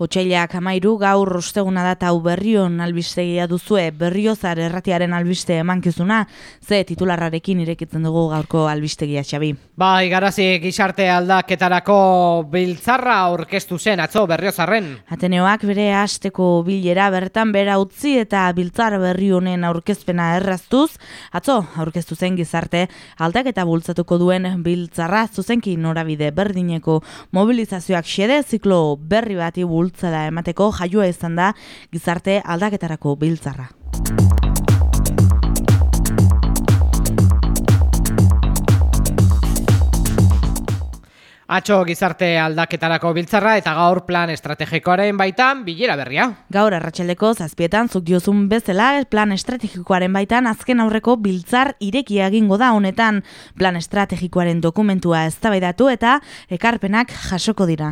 Otsailak amairu gaur osteguna data hau berrion albistegia duzue berriozar erratiaren albiste emankizuna, ze titularrarekin irekitzen dugu gaurko albistegia xabi. Bai, garazi gizarte aldaketarako biltzarra orkestu zen atzo berriozarren. Ateneoak bere hasteko bilera bertan bera utzi eta biltzar berri honen aurkezpena erraztuz, atzo aurkeztu zen gizarte aldaketa bultzatuko duen biltzarra zuzenki norabide berdineko mobilizazioak xede ziklo berri bati bultzatuko da emateko jaioa izan da gizarte aldaketarako biltzarra. Atxo gizarte aldaketarako biltzarra eta gaur plan estrategikoaren baitan bilera berria. Gaur arratsaldeko zazpietan zuk diozun bezala plan estrategikoaren baitan azken aurreko biltzar ireki egingo da honetan plan estrategikoaren dokumentua eztabaidatu eta ekarpenak jasoko dira.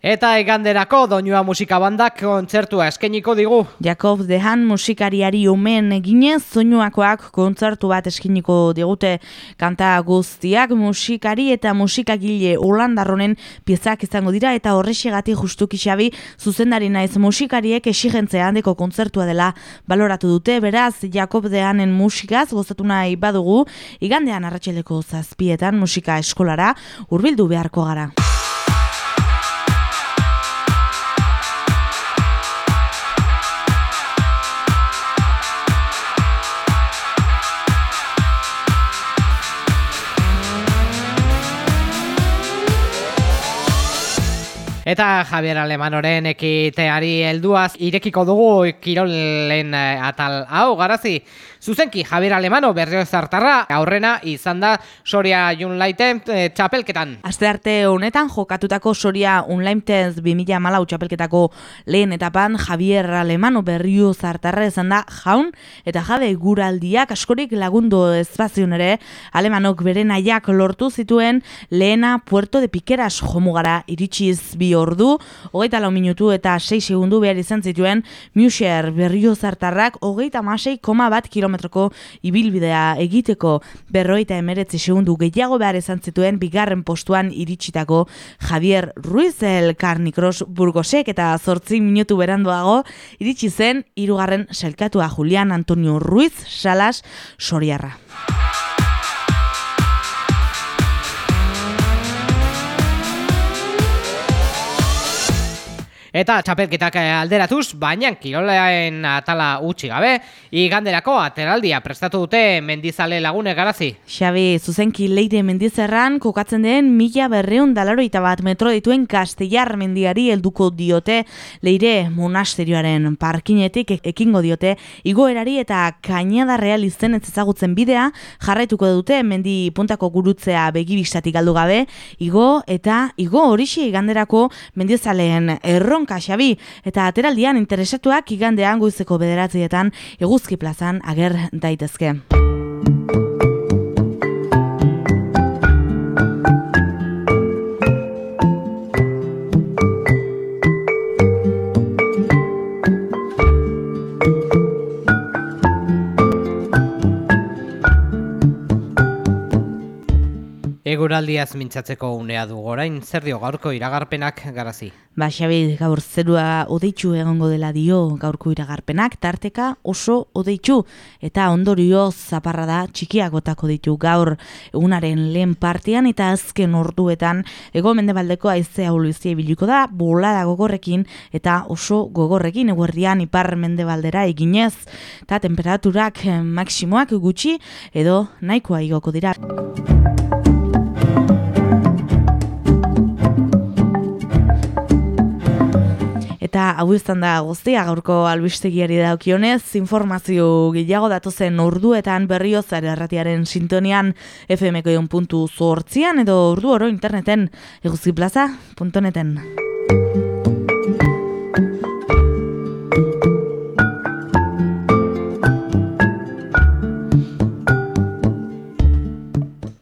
Eta eganderako doinua musika bandak kontzertua eskeniko digu. Jakob Dehan musikariari omen eginez zoinuakoak kontzertu bat eskeniko digute kanta guztiak musikari eta musikagile holandarronen piezak izango dira eta horrexegatik justuki xabi zuzendari naiz musikariek esigentzea handeko kontzertua dela baloratu dute beraz Jakob Dehanen musikaz gozatu nahi badugu igandean arratxeleko zazpietan musika eskolara hurbildu beharko gara. Eta Javier Alemanoren ekiteari helduaz irekiko dugu kirolen eh, atal hau garazi. Zuzenki Javier Alemano berrio zartarra aurrena izan da Soria Unlighten e, txapelketan. Aste arte honetan jokatutako Soria Unlighten 2014 txapelketako lehen etapan Javier Alemano berrio zartarra izan da jaun eta jade guraldiak askorik lagundu espazion ere Alemanok bere nahiak lortu zituen lehena Puerto de Piqueras jomugara iritsiz bi ordu, hogeita lau minutu eta 6 segundu behar izan zituen Muser berrio zartarrak hogeita masei koma bat kilometroko ibilbidea egiteko berroita emeretzi segundu gehiago behar izan zituen bigarren postuan iritsitako Javier Ruizel Carnicross Burgosek eta zortzi minutu beranduago iritsi zen hirugarren selkatua Julian Antonio Ruiz Salas Soriarra. Eta txapelketak eh, alderatuz, baina kiroleaen atala utxi gabe, iganderako ateraldia prestatu dute mendizale lagune garazi. Xabi, zuzenki leire mendizerran kokatzen den mila berreun dalaro bat metro dituen kastellar mendiari helduko diote. Leire monasterioaren parkinetik ekingo diote. Igoerari eta kainada real ez ezagutzen bidea jarraituko dute mendi puntako gurutzea begibistatik galdu gabe, igo eta igo horixi iganderako mendizaleen erron erronka xabi eta ateraldian interesatuak igandean goizeko bederatzietan eguzki plazan ager daitezke. Eguraldiaz mintzatzeko unea du gorain, zer dio gaurko iragarpenak garazi? Ba, Xabi, gaur zerua odeitzu egongo dela dio gaurko iragarpenak, tarteka oso odeitzu, eta ondorio zaparra da txikiak botako ditu gaur egunaren lehen partian eta azken orduetan ego mendebaldeko aizea uluizia biliko da, bolada gogorrekin eta oso gogorrekin eguerdian ipar mendebaldera eginez, eta temperaturak eh, maksimoak gutxi edo nahikoa igoko dira. Eta hau izan da guztia gaurko albistegiari daukionez, informazio gehiago datozen orduetan berriozar erratiaren sintonian fmko puntu zortzian edo ordu oro interneten eguzkiplaza.neten.